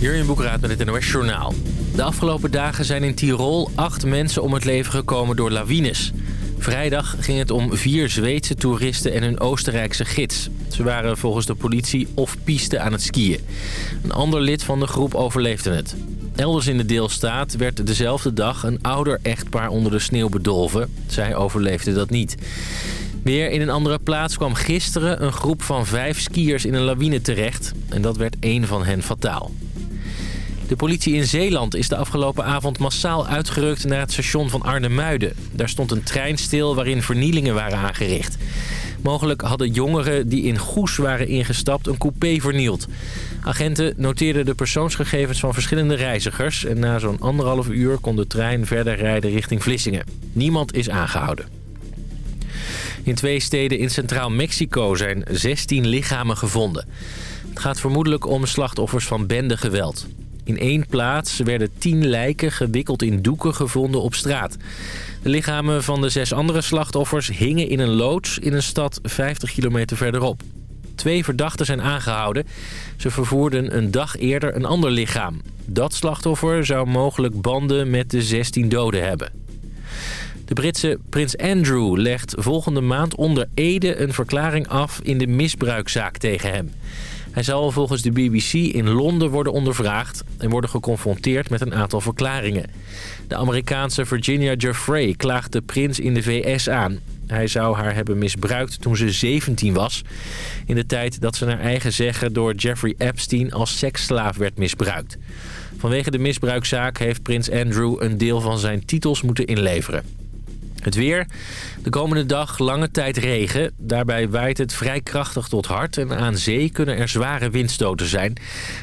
Jurjen Boekraat met het NOS Journaal. De afgelopen dagen zijn in Tirol acht mensen om het leven gekomen door lawines. Vrijdag ging het om vier Zweedse toeristen en hun Oostenrijkse gids. Ze waren volgens de politie of piste aan het skiën. Een ander lid van de groep overleefde het. Elders in de deelstaat werd dezelfde dag een ouder echtpaar onder de sneeuw bedolven. Zij overleefde dat niet. Weer in een andere plaats kwam gisteren een groep van vijf skiers in een lawine terecht. En dat werd één van hen fataal. De politie in Zeeland is de afgelopen avond massaal uitgerukt naar het station van Arnhemuiden. Daar stond een trein stil waarin vernielingen waren aangericht. Mogelijk hadden jongeren die in Goes waren ingestapt een coupé vernield. Agenten noteerden de persoonsgegevens van verschillende reizigers... en na zo'n anderhalf uur kon de trein verder rijden richting Vlissingen. Niemand is aangehouden. In twee steden in Centraal Mexico zijn 16 lichamen gevonden. Het gaat vermoedelijk om slachtoffers van bendegeweld. In één plaats werden tien lijken gewikkeld in doeken gevonden op straat. De lichamen van de zes andere slachtoffers hingen in een loods in een stad 50 kilometer verderop. Twee verdachten zijn aangehouden. Ze vervoerden een dag eerder een ander lichaam. Dat slachtoffer zou mogelijk banden met de 16 doden hebben. De Britse prins Andrew legt volgende maand onder Ede een verklaring af in de misbruikzaak tegen hem. Hij zal volgens de BBC in Londen worden ondervraagd en worden geconfronteerd met een aantal verklaringen. De Amerikaanse Virginia Giuffre klaagt de prins in de VS aan. Hij zou haar hebben misbruikt toen ze 17 was. In de tijd dat ze naar eigen zeggen door Jeffrey Epstein als seksslaaf werd misbruikt. Vanwege de misbruikzaak heeft prins Andrew een deel van zijn titels moeten inleveren. Het weer. De komende dag lange tijd regen. Daarbij waait het vrij krachtig tot hard. En aan zee kunnen er zware windstoten zijn.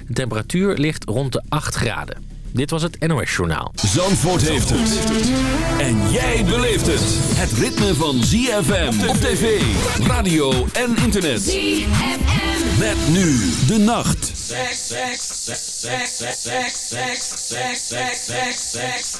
De temperatuur ligt rond de 8 graden. Dit was het NOS Journaal. Zandvoort heeft het. En jij beleeft het. Het ritme van ZFM op tv, radio en internet. ZFM. Met nu de nacht. Sex, sex, sex, sex, sex, sex, sex, sex, sex,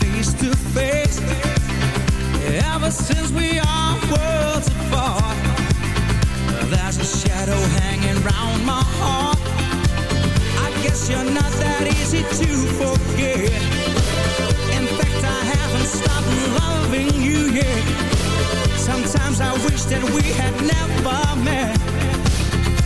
face to face. Ever since we are worlds apart, there's a shadow my heart. I guess you're not that easy to forget. In fact, I haven't stopped loving you yet. Sometimes I wish that we had never met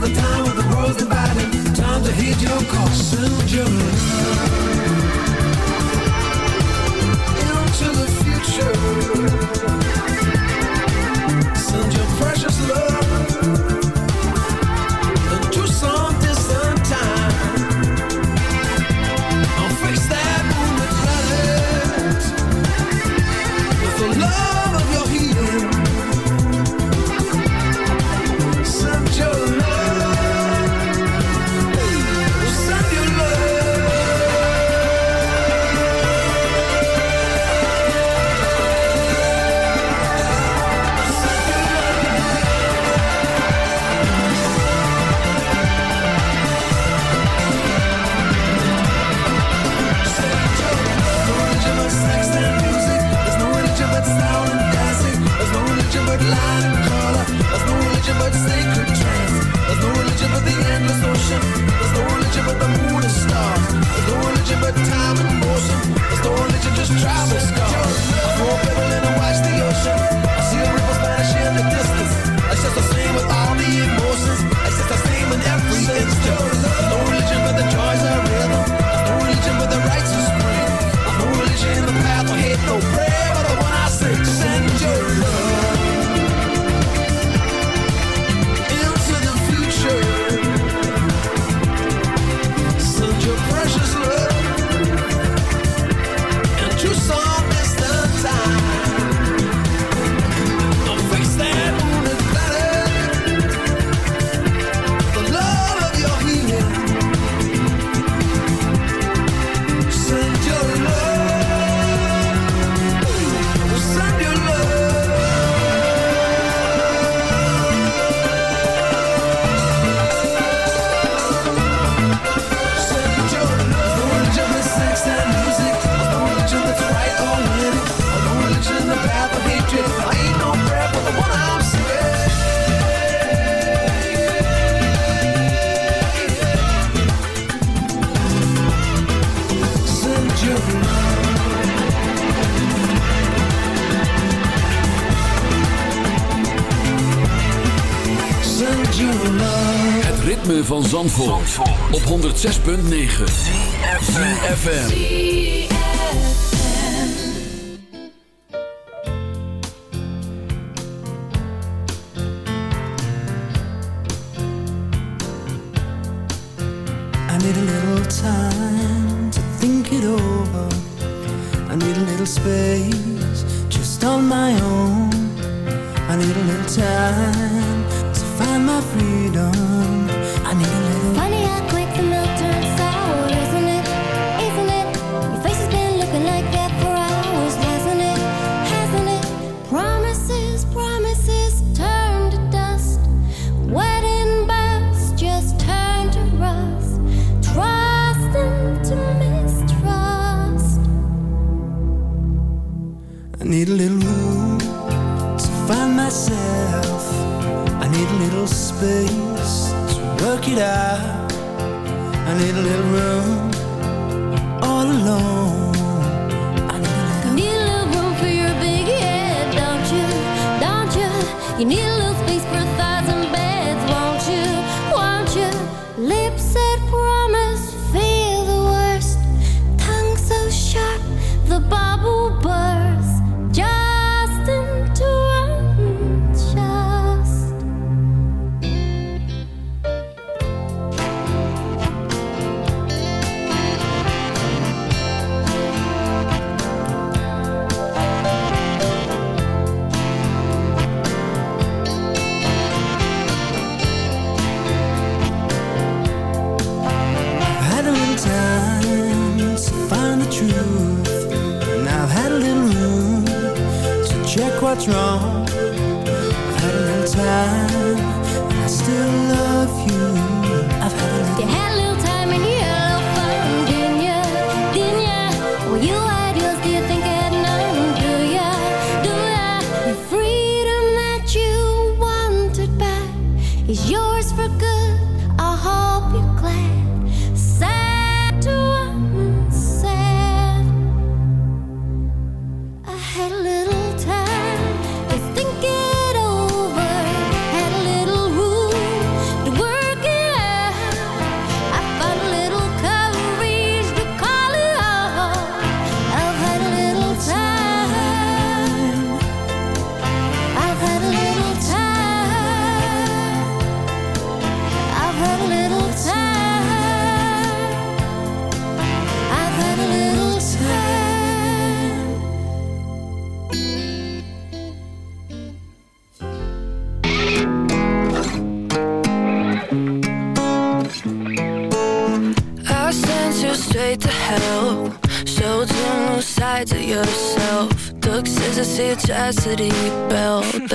the time of the world's dividing. Time to heed your caution, June. Into the future. Send your precious love. Op 106.9 FM.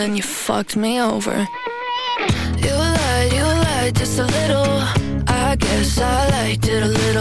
and you fucked me over. You lied, you lied just a little. I guess I liked it a little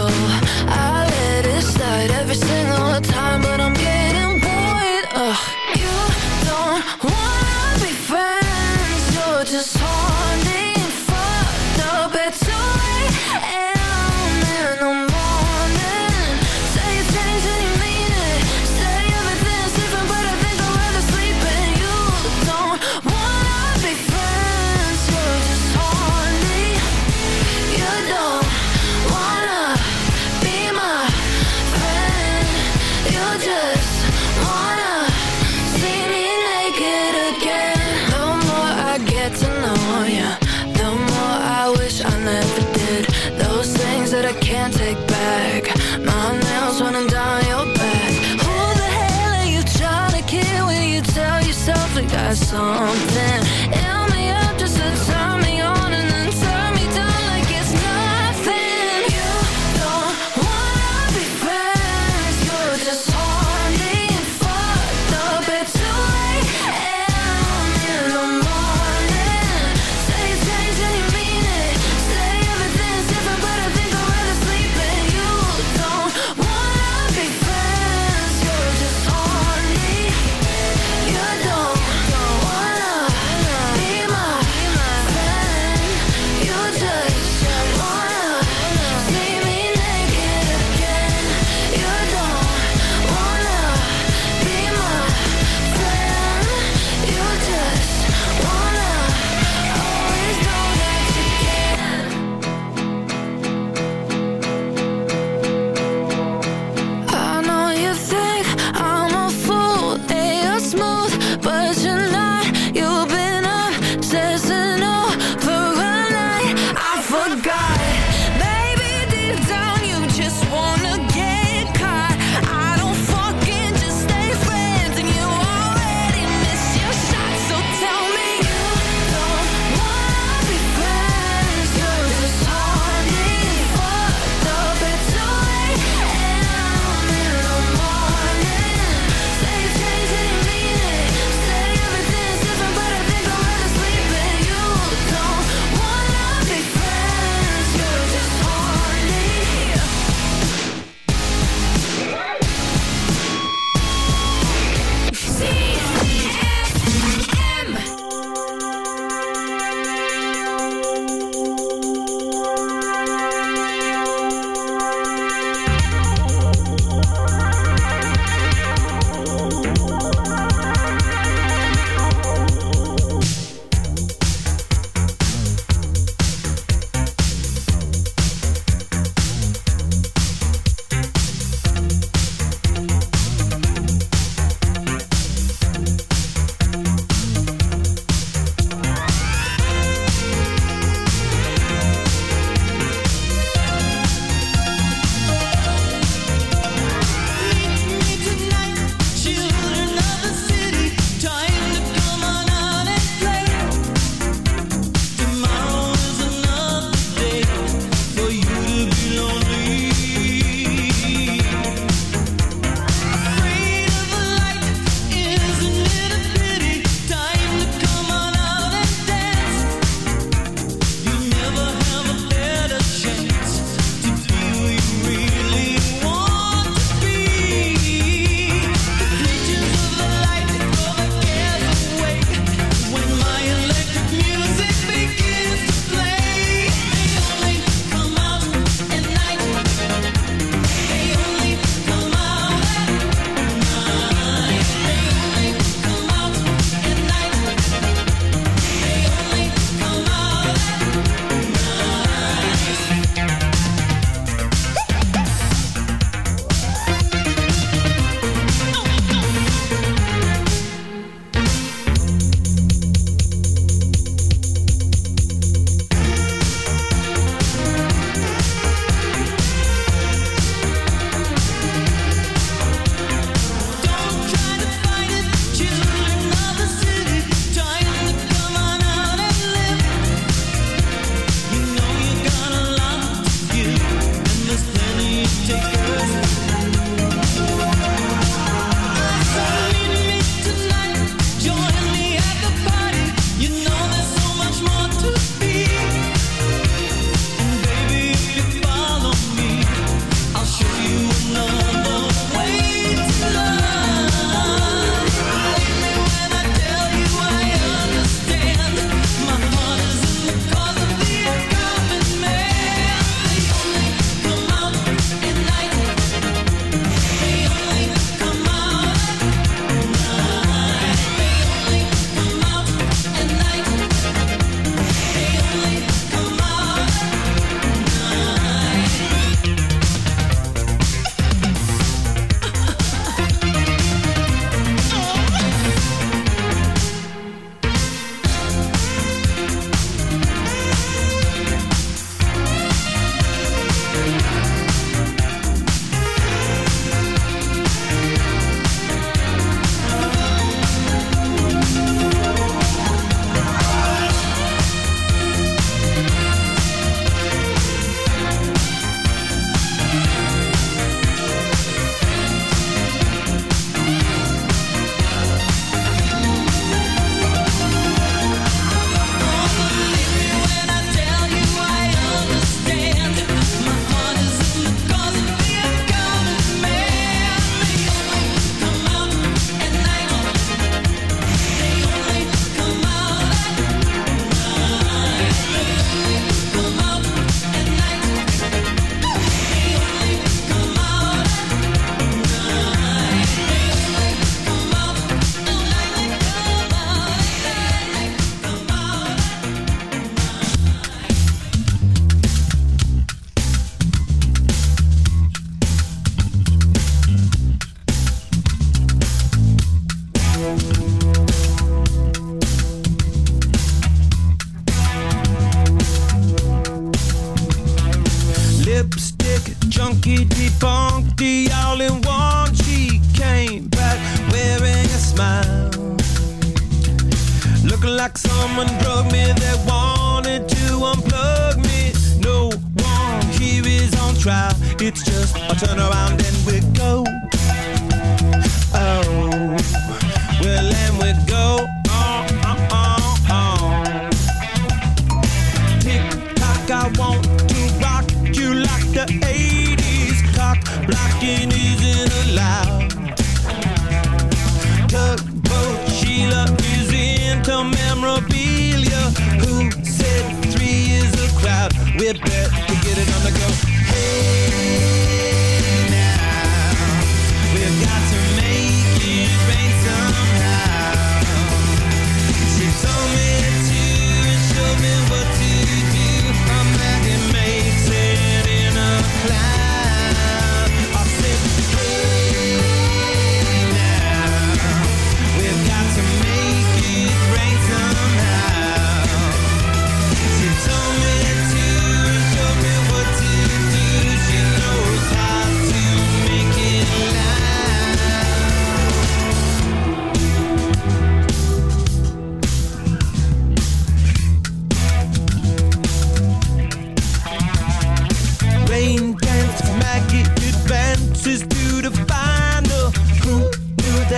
got something.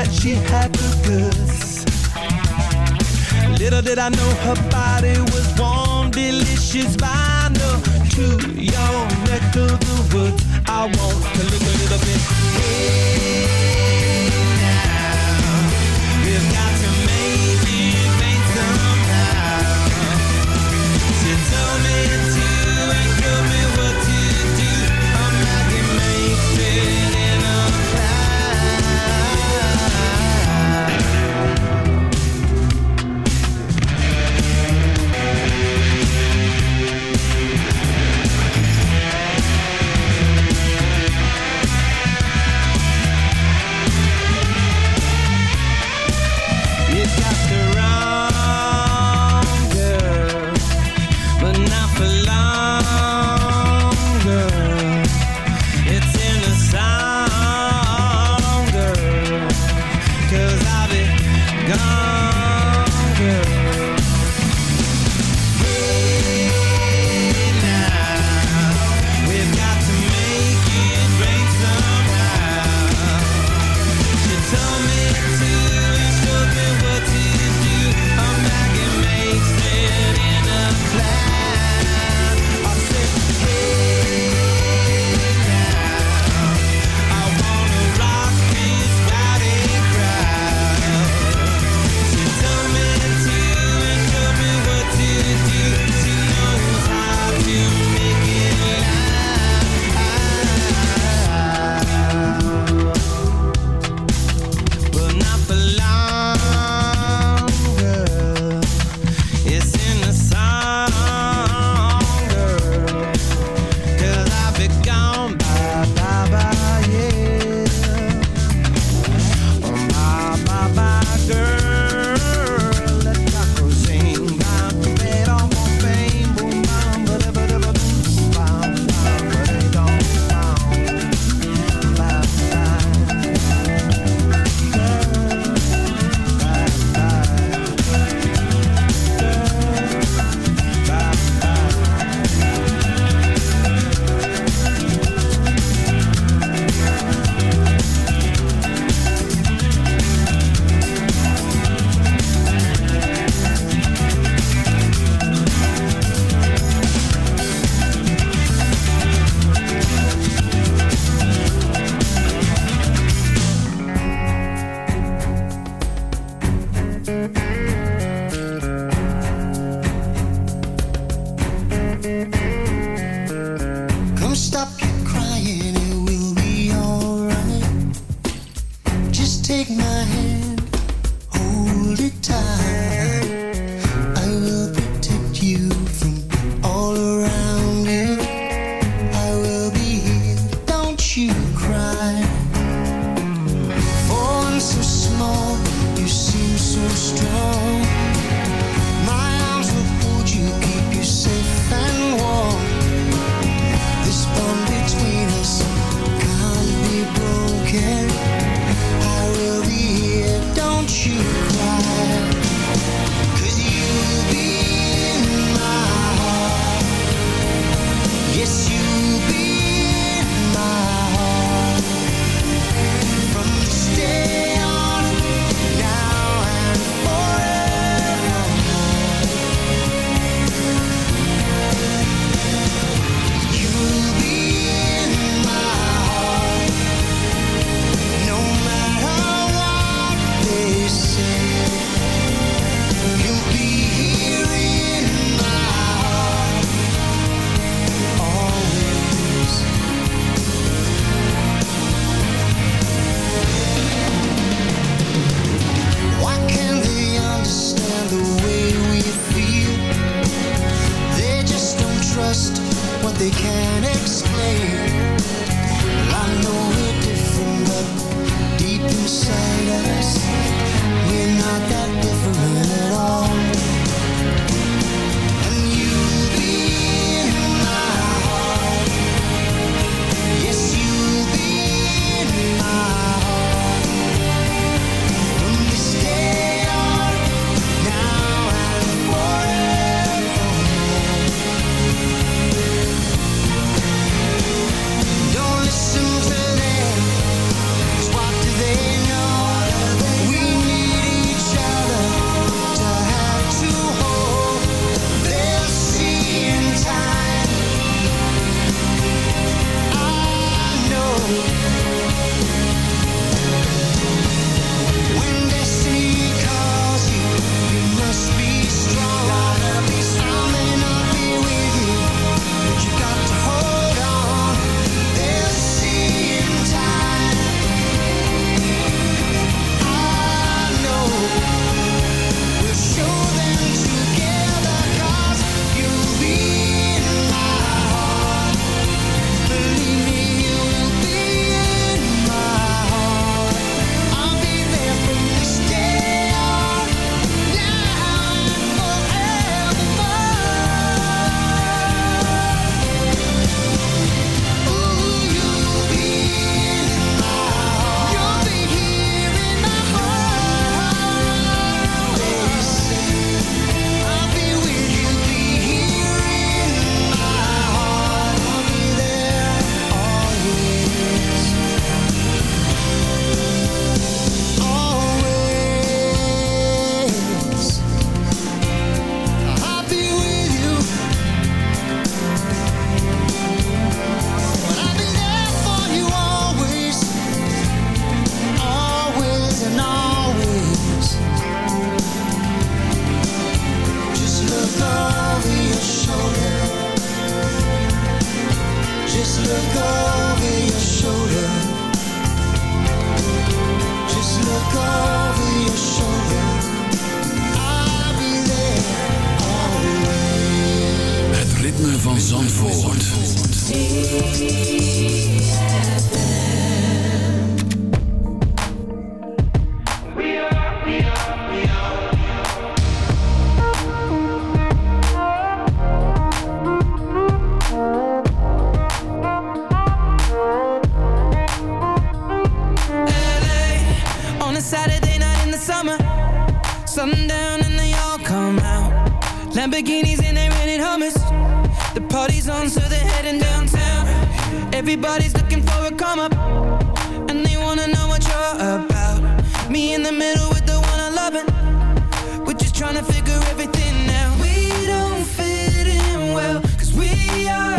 that she had the goods. Little did I know her body was warm, delicious vinyl to your neck of the woods. I want to look a little bit. Hey, now we've got to make it make somehow. She told me to and killed me.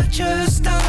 just stop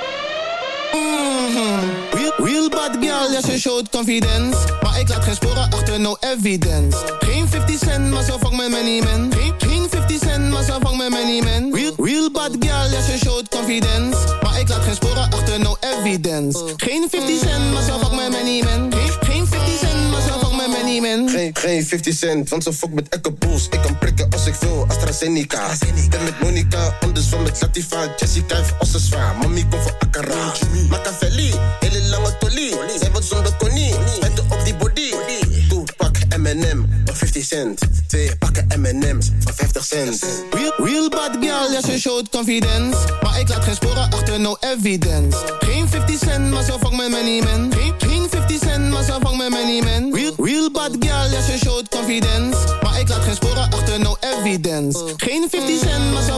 Mhm. Real, bad girl, ja, ze showt confidence. Maar ik laat geen sporen achter, no evidence. Geen 50 cent, maar zo vang met many men. Geen, geen 50 cent, maar zo vang met many men. Real, real bad girl, ja, ze showt confidence. Maar ik laat geen sporen achter, no evidence. Geen 50 cent, maar zo vang met many men. Geen, geen 50 cent, maar met many men. Geen, geen 50 cent, want ze fuck met Echo. Ik kan prikken als ik wil, AstraZeneca. Ben met Monica, anders van met Latifa. Jessica heeft ossen zwaar, mami komt voor Akara. Machiavelli, hele lange tolie. Zij wat zonder konie, vetten op die body. Toe, pak M&M 50 cent. Twee pakken M&M's voor 50 cent. Real, real bad girl, ja, ze showt confidence. Maar ik laat geen sporen achter, no evidence. Geen 50 cent, maar zo vang met many men. Geen, geen 50 cent, maar zo vang met many men. Real, real bad girl, ja, ze showt confidence. Maar ik laat geen sporen achter, no evidence. Geen 50 cent, maar zo